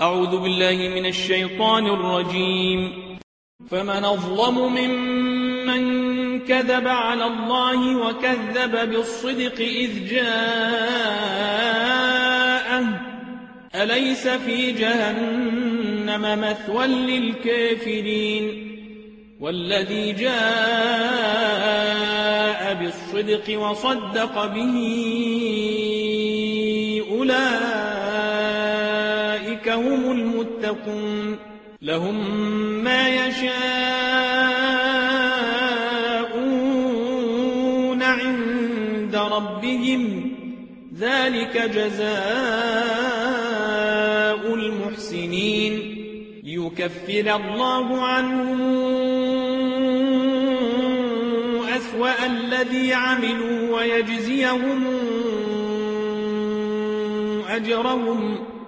أعوذ بالله من الشيطان الرجيم. فمن أظلم ممن كذب على الله وكذب بالصدق إذ جاءه. أليس في جهنم مثوى للكافرين؟ والذي جاء بالصدق وصدق به أولئك هم المتقون لهم ما يشاءون عند ربهم ذلك جزاء المحسنين ليكفر الله عنهم أسوأ الذي عملوا ويجزيهم أجرهم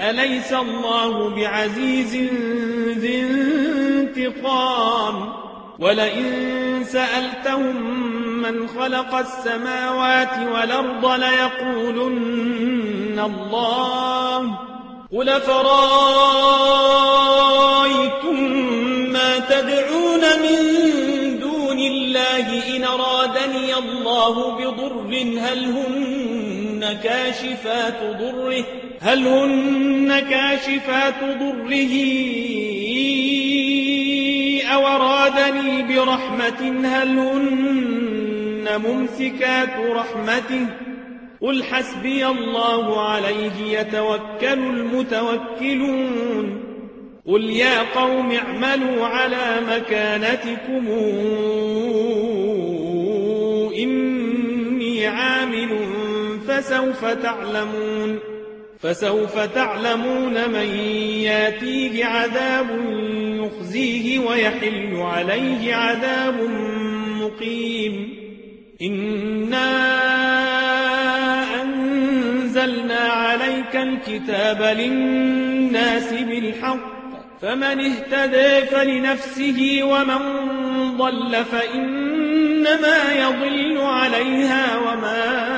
أليس الله بعزيز ذي انتقام؟ ولئن سألتهم من خلق السماوات والأرض ليقولن الله. قل فرأيتم ما تدعون من دون الله إن أرادني الله بضر هل هن كاشفات ضره هل هن كاشفات ضره؟ أو أرادني برحمة هل هن ممسكات رحمته؟ قل حسبي الله عليه يتوكل المتوكلون. قل يا قوم اعملوا على مكانتكم إني عامل فسوف تعلمون فسوف تعلمون من ياتيه عذاب يخزيه ويحل عليه عذاب مقيم. إنا أنزلنا عليك الكتاب للناس بالحق فمن اهتدى فلنفسه ومن ضل فإنما يضل عليها وما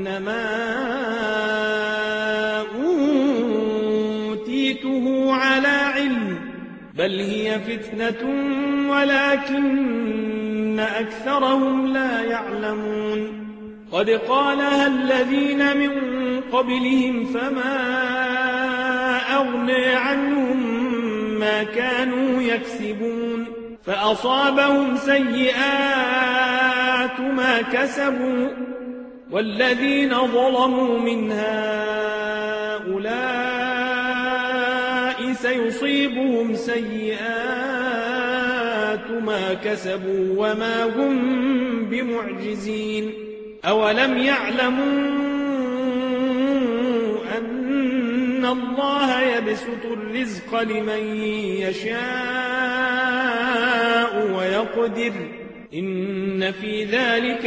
إنما أوتيته على علم بل هي فتنة ولكن أكثرهم لا يعلمون. قد قالها الذين من قبلهم فما أغنى عنهم ما كانوا يكسبون. فأصابهم سيئات ما كسبوا. والذين ظلموا من هؤلاء سيصيبهم سيئات ما كسبوا وما هم بمعجزين. أولم يعلموا أن الله يبسط الرزق لمن يشاء ويقدر؟ إن في ذلك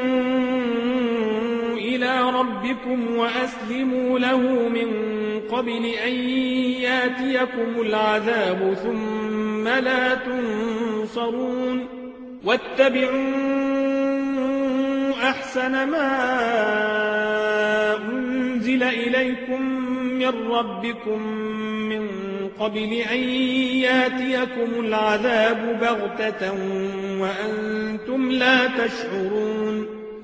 إلى ربكم وأسلموا له من قبل أن ياتيكم العذاب ثم لا تنصرون واتبعوا أحسن ما أنزل إليكم من ربكم من قبل أن ياتيكم العذاب بغتة وأنتم لا تشعرون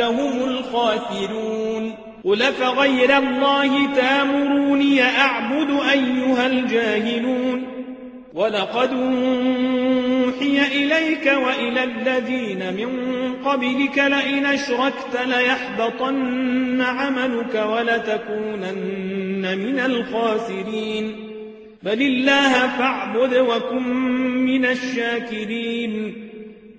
هم الخاسرون قل فغير الله تامروني أعبد أيها الجاهلون. ولقد أوحي إليك وإلى الذين من قبلك لئن أشركت ليحبطن عملك ولتكونن من الخاسرين. بل الله فاعبد وكن من الشاكرين.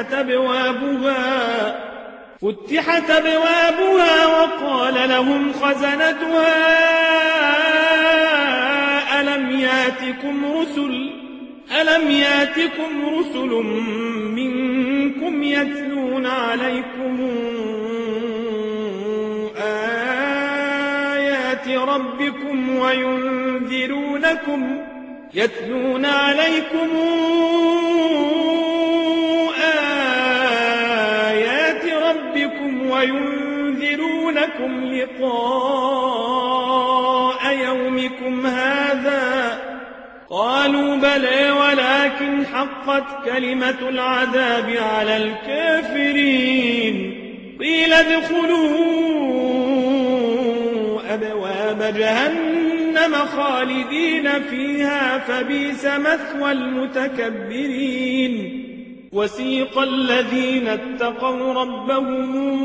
فتحت أبوابها فتحت أبوابها وقال لهم خزنتها ألم ياتكم رسل ألم ياتكم رسل منكم يتلون عليكم آيات ربكم وينذرونكم يتلون عليكم وينذرونكم لقاء يومكم هذا قالوا بلى ولكن حقت كلمة العذاب على الكافرين قيل ادخلوا أبواب جهنم خالدين فيها فبيس مثوى المتكبرين وسيق الذين اتقوا ربهم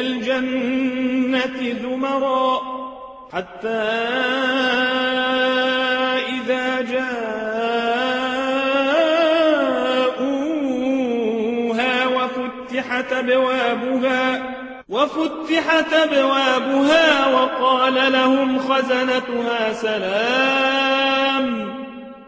الجنة زمرًا حتى إذا جاءوها وفتحت أبوابها وفتحت أبوابها وقال لهم خزنتها سلام.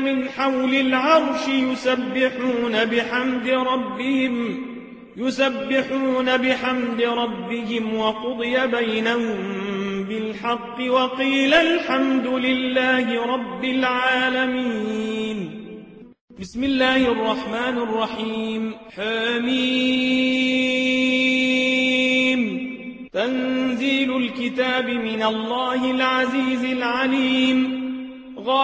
من حول العرش يسبحون بحمد ربهم يسبحون بحمد ربهم وقضي بينهم بالحق وقيل الحمد لله رب العالمين. بسم الله الرحمن الرحيم. حميم. تنزيل الكتاب من الله العزيز العليم.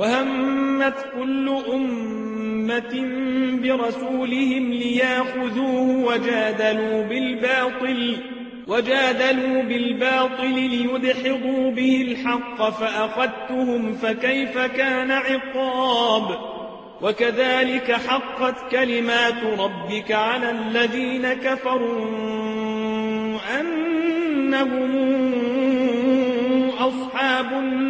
وهمت كل أمة برسولهم لياخذوه وجادلوا بالباطل وجادلوا بالباطل ليدحضوا به الحق فأخذتهم فكيف كان عقاب؟ وكذلك حقت كلمات ربك على الذين كفروا أنهم أصحاب النار.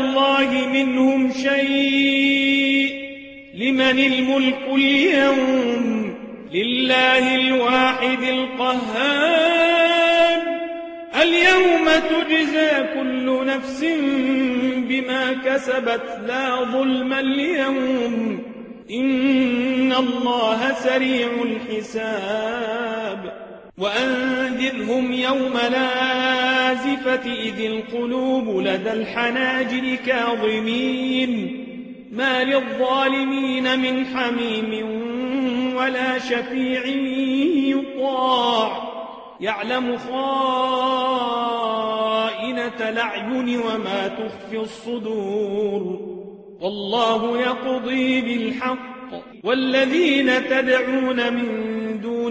الله منهم شيء. لمن الملك اليوم؟ لله الواحد القهار. اليوم تجزى كل نفس بما كسبت لا ظلم اليوم. إن الله سريع الحساب. وأنذرهم يوم لازفة إذ القلوب لدى الحناجر كاظمين ما للظالمين من حميم ولا شفيع يطاع يعلم خائنة الأعين وما تخفي الصدور والله يقضي بالحق والذين تدعون من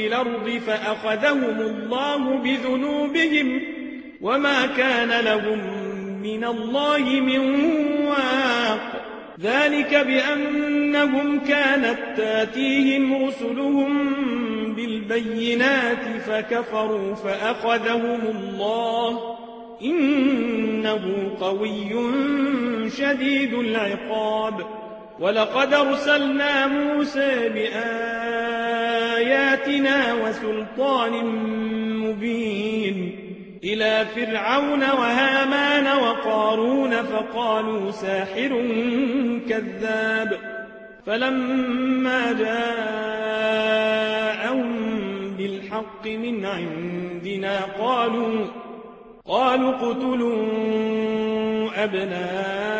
في الأرض فأخذهم الله بذنوبهم وما كان لهم من الله من واق. ذلك بأنهم كانت تأتيهم رسلهم بالبينات فكفروا فأخذهم الله. إنه قوي شديد العقاب. ولقد أرسلنا موسى بآياتنا وسلطان مبين إلى فرعون وهامان وقارون فقالوا ساحر كذاب فلما جاءهم بالحق من عندنا قالوا قالوا اقتلوا أبناء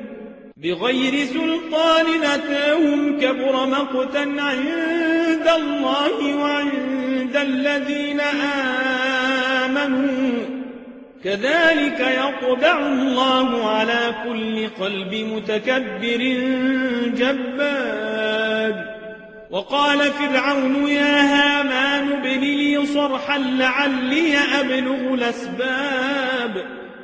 بغير سلطان نتاهم كبر مقتا عند الله وعند الذين آمنوا. كذلك يطبع الله على كل قلب متكبر جباد وقال فرعون يا هامان ابن لي صرحا لعلي أبلغ الأسباب.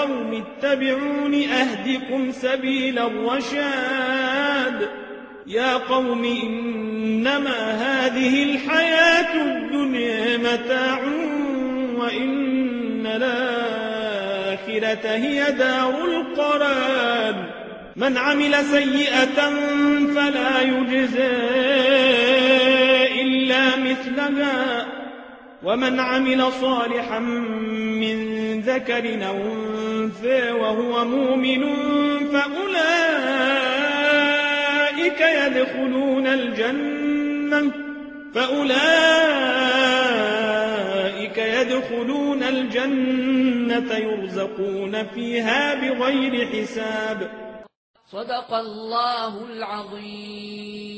قوم اتبعون أهدكم سبيل الرشاد. يا قوم إنما هذه الحياة الدنيا متاع وإن الآخرة هي دار القرار من عمل سيئة فلا يجزى إلا مثلها. ومن عمل صالحا من ذكر أو أنثى وهو مؤمن فأولئك يدخلون الجنة فأولئك يدخلون الجنة يرزقون فيها بغير حساب. صدق الله العظيم.